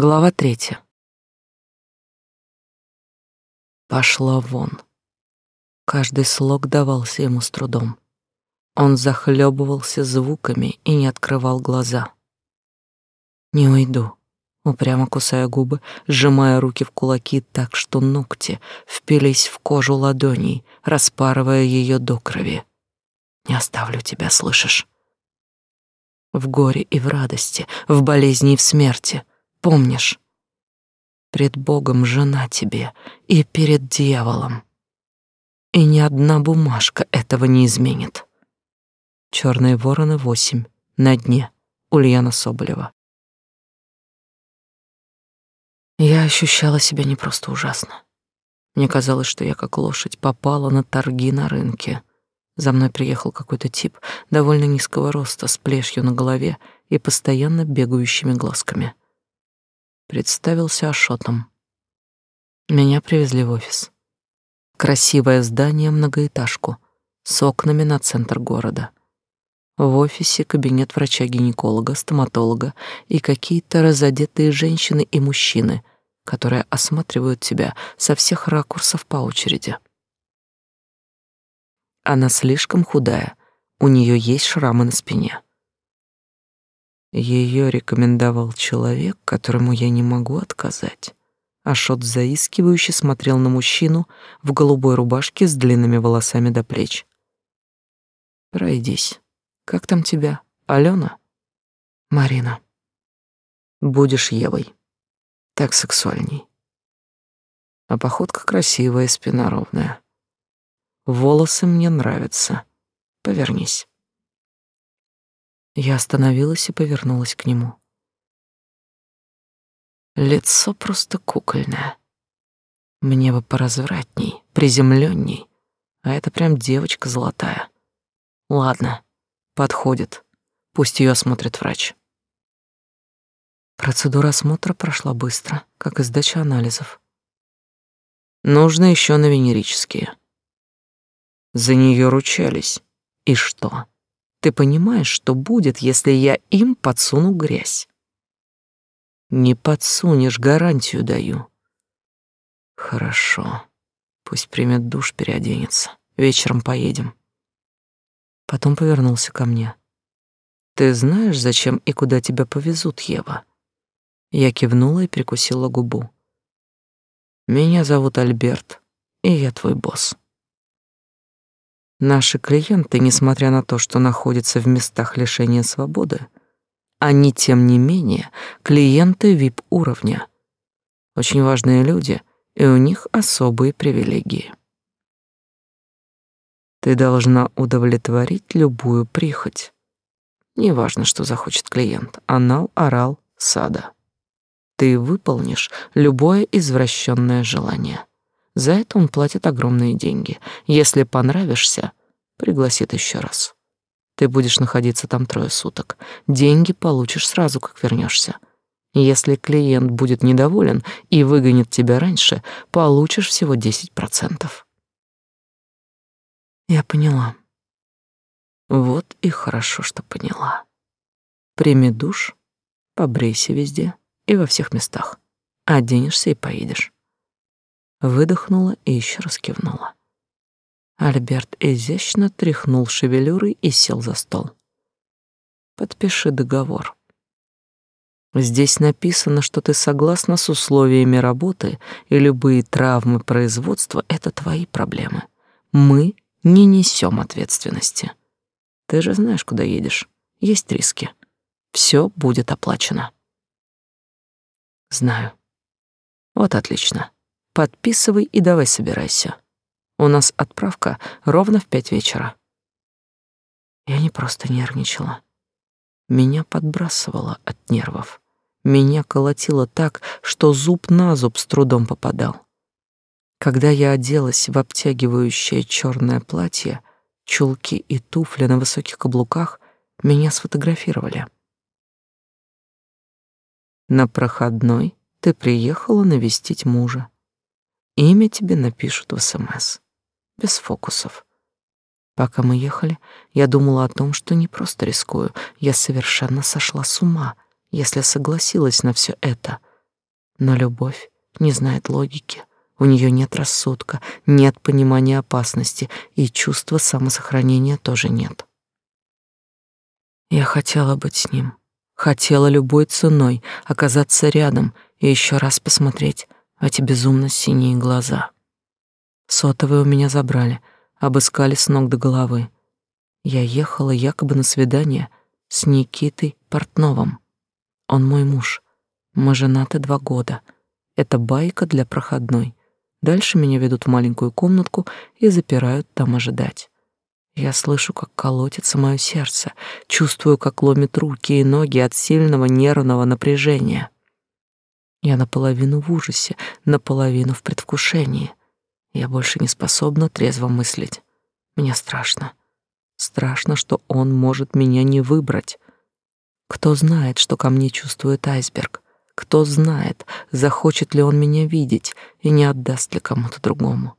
Глава третья. Пошла вон. Каждый слог давался ему с трудом. Он захлебывался звуками и не открывал глаза. Не уйду, упрямо кусая губы, сжимая руки в кулаки так, что ногти впились в кожу ладоней, распарывая ее до крови. Не оставлю тебя, слышишь? В горе и в радости, в болезни и в смерти — Помнишь? Пред Богом жена тебе и перед дьяволом. И ни одна бумажка этого не изменит. Черные вороны восемь на дне. Ульяна Соболева. Я ощущала себя не просто ужасно. Мне казалось, что я как лошадь попала на торги на рынке. За мной приехал какой-то тип довольно низкого роста, с плешью на голове и постоянно бегающими глазками представился Ашотом. Меня привезли в офис. Красивое здание, многоэтажку, с окнами на центр города. В офисе кабинет врача-гинеколога, стоматолога и какие-то разодетые женщины и мужчины, которые осматривают тебя со всех ракурсов по очереди. Она слишком худая, у нее есть шрамы на спине. Ее рекомендовал человек, которому я не могу отказать. Ашот заискивающе смотрел на мужчину в голубой рубашке с длинными волосами до плеч. Пройдись. Как там тебя? Алена? Марина. Будешь Евой. Так сексуальней. А походка красивая, спина ровная. Волосы мне нравятся. Повернись. Я остановилась и повернулась к нему. Лицо просто кукольное. Мне бы поразвратней, приземленней, а это прям девочка золотая. Ладно, подходит. Пусть ее осмотрит врач. Процедура осмотра прошла быстро, как и сдача анализов. Нужно еще на венерические. За нее ручались. И что? Ты понимаешь, что будет, если я им подсуну грязь? Не подсунешь, гарантию даю. Хорошо. Пусть примет душ, переоденется. Вечером поедем. Потом повернулся ко мне. Ты знаешь, зачем и куда тебя повезут, Ева? Я кивнула и прикусила губу. Меня зовут Альберт, и я твой босс. Наши клиенты, несмотря на то, что находятся в местах лишения свободы, они, тем не менее, клиенты VIP-уровня. Очень важные люди, и у них особые привилегии. Ты должна удовлетворить любую прихоть. Неважно, что захочет клиент, анал, орал, сада. Ты выполнишь любое извращенное желание. За это он платит огромные деньги. Если понравишься, пригласит еще раз. Ты будешь находиться там трое суток. Деньги получишь сразу, как вернешься. Если клиент будет недоволен и выгонит тебя раньше, получишь всего 10%. Я поняла. Вот и хорошо, что поняла. Прими душ, побрейся везде и во всех местах. Оденешься и поедешь выдохнула и еще раз кивнула. Альберт изящно тряхнул шевелюрой и сел за стол. Подпиши договор. Здесь написано, что ты согласна с условиями работы, и любые травмы производства — это твои проблемы. Мы не несем ответственности. Ты же знаешь, куда едешь. Есть риски. Все будет оплачено. Знаю. Вот отлично. Подписывай и давай собирайся. У нас отправка ровно в пять вечера. Я не просто нервничала. Меня подбрасывало от нервов. Меня колотило так, что зуб на зуб с трудом попадал. Когда я оделась в обтягивающее черное платье, чулки и туфли на высоких каблуках, меня сфотографировали. На проходной ты приехала навестить мужа. Имя тебе напишут в СМС. Без фокусов. Пока мы ехали, я думала о том, что не просто рискую, я совершенно сошла с ума, если согласилась на все это. Но любовь не знает логики. У нее нет рассудка, нет понимания опасности, и чувства самосохранения тоже нет. Я хотела быть с ним, хотела любой ценой оказаться рядом и еще раз посмотреть эти безумно синие глаза. Сотовые у меня забрали, обыскали с ног до головы. Я ехала якобы на свидание с Никитой Портновым. Он мой муж. Мы женаты два года. Это байка для проходной. Дальше меня ведут в маленькую комнатку и запирают там ожидать. Я слышу, как колотится мое сердце, чувствую, как ломит руки и ноги от сильного нервного напряжения. Я наполовину в ужасе, наполовину в предвкушении. Я больше не способна трезво мыслить. Мне страшно. Страшно, что он может меня не выбрать. Кто знает, что ко мне чувствует айсберг? Кто знает, захочет ли он меня видеть и не отдаст ли кому-то другому.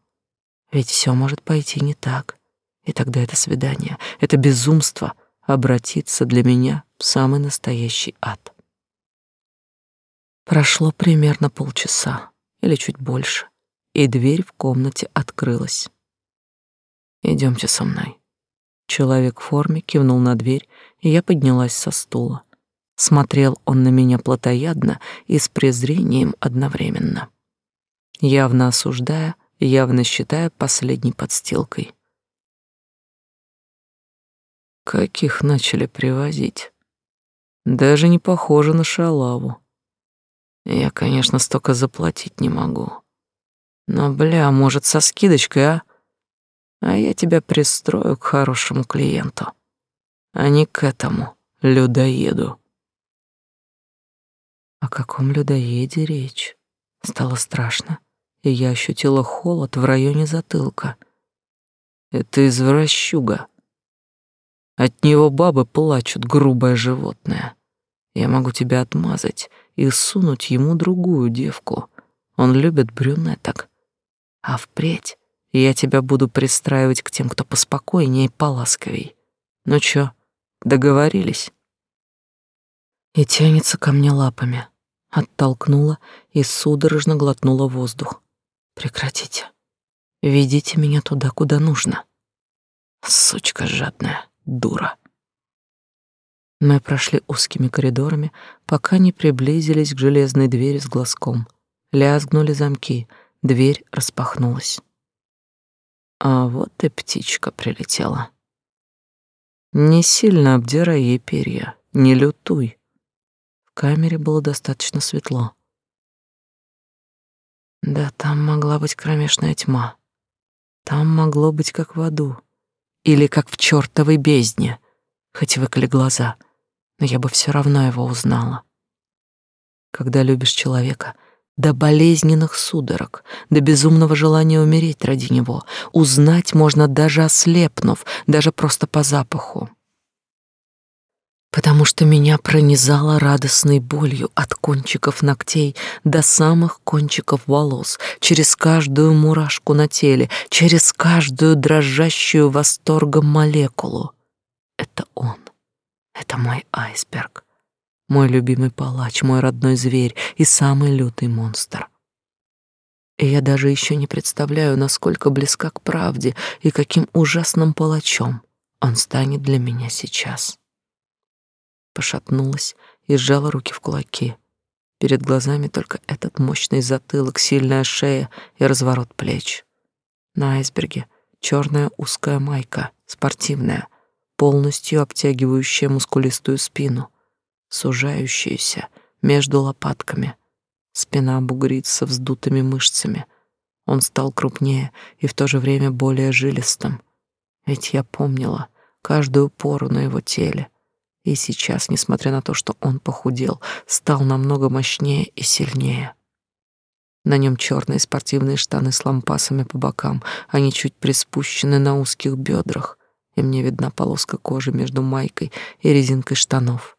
Ведь все может пойти не так. И тогда это свидание, это безумство обратится для меня в самый настоящий ад. Прошло примерно полчаса или чуть больше, и дверь в комнате открылась. Идемте со мной. Человек в форме кивнул на дверь, и я поднялась со стула. Смотрел он на меня плотоядно и с презрением одновременно. Явно осуждая, явно считая последней подстилкой. Каких начали привозить? Даже не похоже на шалаву. Я, конечно, столько заплатить не могу. Но, бля, может, со скидочкой, а? А я тебя пристрою к хорошему клиенту, а не к этому людоеду. О каком людоеде речь? Стало страшно, и я ощутила холод в районе затылка. Это извращуга. От него бабы плачут, грубое животное. Я могу тебя отмазать и сунуть ему другую девку. Он любит брюнеток. А впредь я тебя буду пристраивать к тем, кто поспокойнее и поласковей. Ну чё, договорились? и тянется ко мне лапами. Оттолкнула и судорожно глотнула воздух. Прекратите. Ведите меня туда, куда нужно. Сучка жадная, дура. Мы прошли узкими коридорами, пока не приблизились к железной двери с глазком. Лязгнули замки, дверь распахнулась. А вот и птичка прилетела. Не сильно обдирай ей перья, не лютуй камере было достаточно светло. Да, там могла быть кромешная тьма. Там могло быть как в аду. Или как в чертовой бездне. Хоть выколи глаза, но я бы все равно его узнала. Когда любишь человека — до болезненных судорог, до безумного желания умереть ради него. Узнать можно даже ослепнув, даже просто по запаху потому что меня пронизало радостной болью от кончиков ногтей до самых кончиков волос, через каждую мурашку на теле, через каждую дрожащую восторгом молекулу. Это он. Это мой айсберг. Мой любимый палач, мой родной зверь и самый лютый монстр. И я даже еще не представляю, насколько близка к правде и каким ужасным палачом он станет для меня сейчас пошатнулась и сжала руки в кулаки. Перед глазами только этот мощный затылок, сильная шея и разворот плеч. На айсберге черная узкая майка, спортивная, полностью обтягивающая мускулистую спину, сужающуюся между лопатками. Спина бугрится вздутыми мышцами. Он стал крупнее и в то же время более жилистым. Ведь я помнила каждую пору на его теле — и сейчас, несмотря на то, что он похудел, стал намного мощнее и сильнее. На нем черные спортивные штаны с лампасами по бокам, они чуть приспущены на узких бедрах, и мне видна полоска кожи между майкой и резинкой штанов.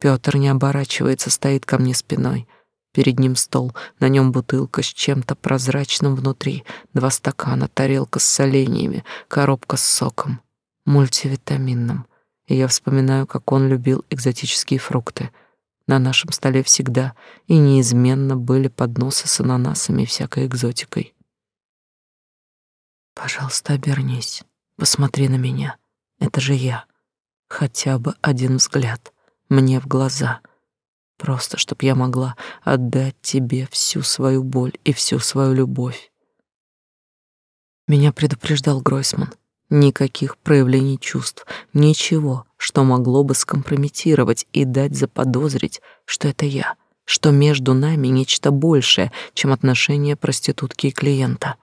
Пётр не оборачивается, стоит ко мне спиной. Перед ним стол, на нем бутылка с чем-то прозрачным внутри, два стакана, тарелка с соленьями, коробка с соком, мультивитаминным и я вспоминаю, как он любил экзотические фрукты. На нашем столе всегда и неизменно были подносы с ананасами и всякой экзотикой. Пожалуйста, обернись, посмотри на меня. Это же я. Хотя бы один взгляд мне в глаза. Просто, чтоб я могла отдать тебе всю свою боль и всю свою любовь. Меня предупреждал Гройсман. Никаких проявлений чувств, ничего, что могло бы скомпрометировать и дать заподозрить, что это я, что между нами нечто большее, чем отношения проститутки и клиента.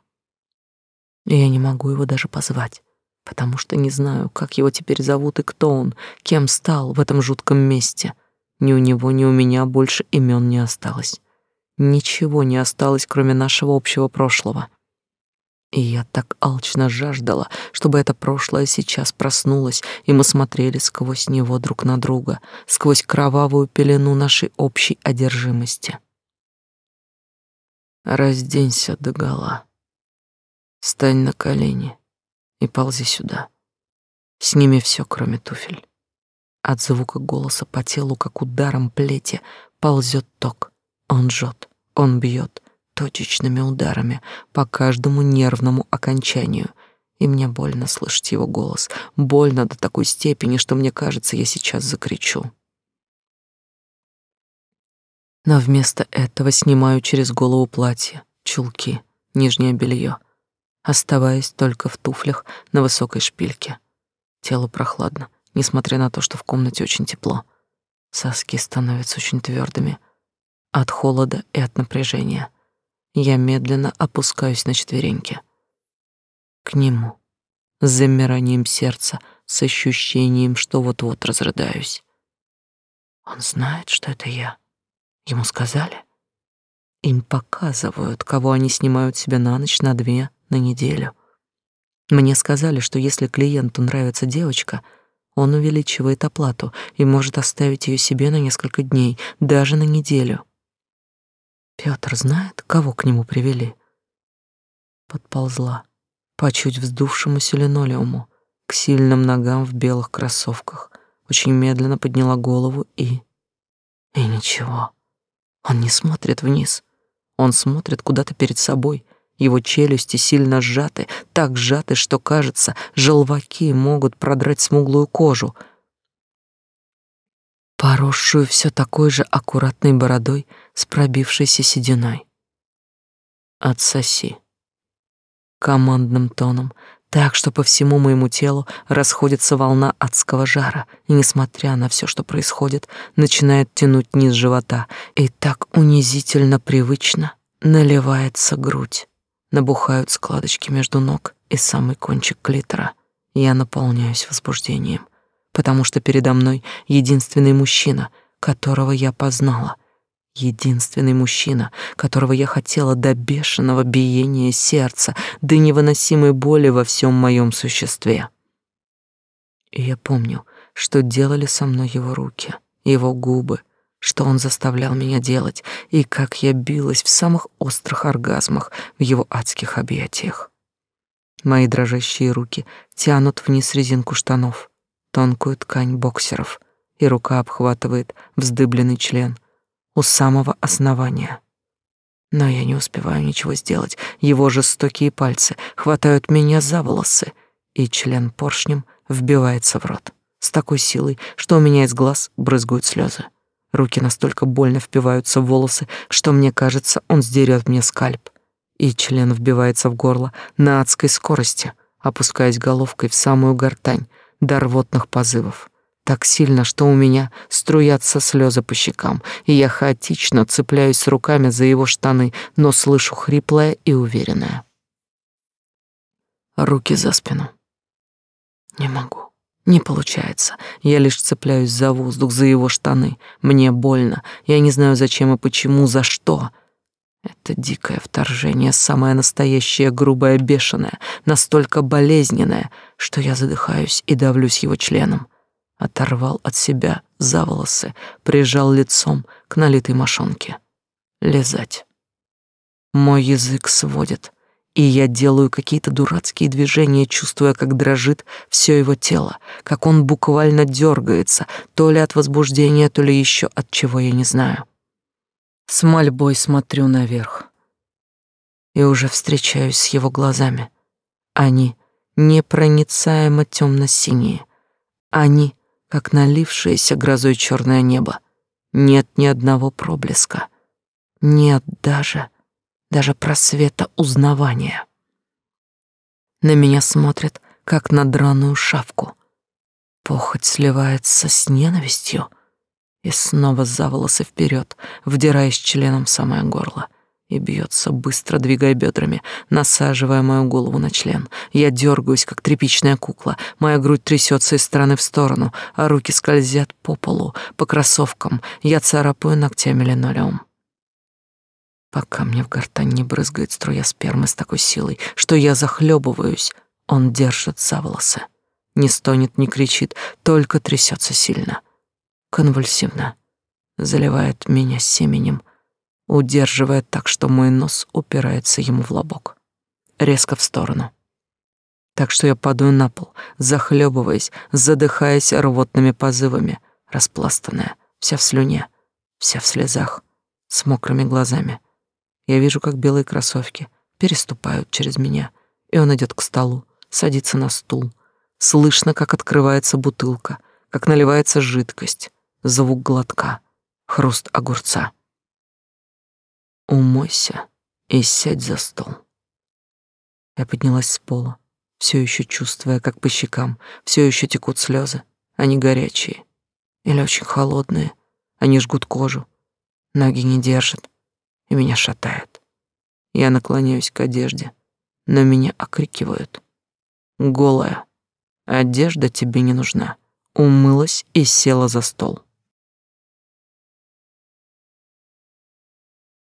Я не могу его даже позвать, потому что не знаю, как его теперь зовут и кто он, кем стал в этом жутком месте. Ни у него, ни у меня больше имен не осталось. Ничего не осталось, кроме нашего общего прошлого. И я так алчно жаждала, чтобы это прошлое сейчас проснулось, и мы смотрели сквозь него друг на друга, сквозь кровавую пелену нашей общей одержимости. Разденься догола. Стань на колени и ползи сюда. Сними все, кроме туфель. От звука голоса по телу, как ударом плети, ползет ток. Он жжет, он бьет, точечными ударами по каждому нервному окончанию, и мне больно слышать его голос, больно до такой степени, что мне кажется, я сейчас закричу. Но вместо этого снимаю через голову платье, чулки, нижнее белье, оставаясь только в туфлях на высокой шпильке. Тело прохладно, несмотря на то, что в комнате очень тепло. Соски становятся очень твердыми от холода и от напряжения. Я медленно опускаюсь на четвереньки. К нему, с замиранием сердца, с ощущением, что вот-вот разрыдаюсь. Он знает, что это я. Ему сказали. Им показывают, кого они снимают себе на ночь, на две, на неделю. Мне сказали, что если клиенту нравится девочка, он увеличивает оплату и может оставить ее себе на несколько дней, даже на неделю. Пётр знает, кого к нему привели. Подползла по чуть вздувшемуся линолеуму к сильным ногам в белых кроссовках, очень медленно подняла голову и... И ничего. Он не смотрит вниз. Он смотрит куда-то перед собой. Его челюсти сильно сжаты, так сжаты, что, кажется, желваки могут продрать смуглую кожу — поросшую все такой же аккуратной бородой с пробившейся сединой. «Отсоси». Командным тоном, так что по всему моему телу расходится волна адского жара, и, несмотря на все, что происходит, начинает тянуть низ живота, и так унизительно привычно наливается грудь. Набухают складочки между ног и самый кончик клитора. Я наполняюсь возбуждением потому что передо мной единственный мужчина, которого я познала, единственный мужчина, которого я хотела до бешеного биения сердца, до невыносимой боли во всем моем существе. И я помню, что делали со мной его руки, его губы, что он заставлял меня делать, и как я билась в самых острых оргазмах в его адских объятиях. Мои дрожащие руки тянут вниз резинку штанов, тонкую ткань боксеров, и рука обхватывает вздыбленный член у самого основания. Но я не успеваю ничего сделать. Его жестокие пальцы хватают меня за волосы, и член поршнем вбивается в рот с такой силой, что у меня из глаз брызгают слезы. Руки настолько больно впиваются в волосы, что мне кажется, он сдерет мне скальп. И член вбивается в горло на адской скорости, опускаясь головкой в самую гортань, до рвотных позывов. Так сильно, что у меня струятся слезы по щекам, и я хаотично цепляюсь руками за его штаны, но слышу хриплое и уверенное. Руки за спину. Не могу. Не получается. Я лишь цепляюсь за воздух, за его штаны. Мне больно. Я не знаю, зачем и почему, за что. Это дикое вторжение, самое настоящее, грубое, бешеное, настолько болезненное, что я задыхаюсь и давлюсь его членом. Оторвал от себя за волосы, прижал лицом к налитой мошонке. Лизать. Мой язык сводит, и я делаю какие-то дурацкие движения, чувствуя, как дрожит все его тело, как он буквально дергается, то ли от возбуждения, то ли еще от чего я не знаю. С мольбой смотрю наверх и уже встречаюсь с его глазами. Они непроницаемо темно-синие. Они, как налившееся грозой черное небо. Нет ни одного проблеска. Нет даже, даже просвета узнавания. На меня смотрят, как на драную шавку. Похоть сливается с ненавистью и снова за волосы вперед, вдираясь членом в самое горло — и бьется, быстро двигая бедрами, насаживая мою голову на член. Я дергаюсь, как тряпичная кукла. Моя грудь трясется из стороны в сторону, а руки скользят по полу, по кроссовкам. Я царапаю ногтями линолеум. Пока мне в гортань не брызгает струя спермы с такой силой, что я захлебываюсь, он держит за волосы. Не стонет, не кричит, только трясется сильно. Конвульсивно. Заливает меня семенем, удерживая так, что мой нос упирается ему в лобок. Резко в сторону. Так что я падаю на пол, захлебываясь, задыхаясь рвотными позывами, распластанная, вся в слюне, вся в слезах, с мокрыми глазами. Я вижу, как белые кроссовки переступают через меня, и он идет к столу, садится на стул. Слышно, как открывается бутылка, как наливается жидкость, звук глотка, хруст огурца. Умойся и сядь за стол. Я поднялась с пола, все еще чувствуя, как по щекам все еще текут слезы. Они горячие или очень холодные. Они жгут кожу, ноги не держат, и меня шатает. Я наклоняюсь к одежде, но меня окрикивают. Голая. Одежда тебе не нужна. Умылась и села за стол.